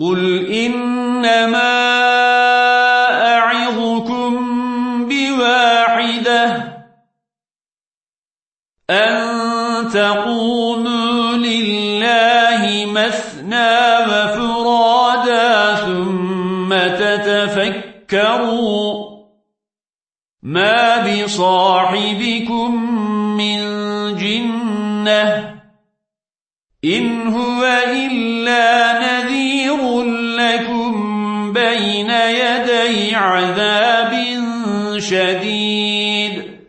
قل إنما أعظكم بواحدة أن تقوموا لله مثنى وفرادا ثم تتفكروا ما بصاحبكم من جنة إن هو إلا بين يدي عذاب شديد.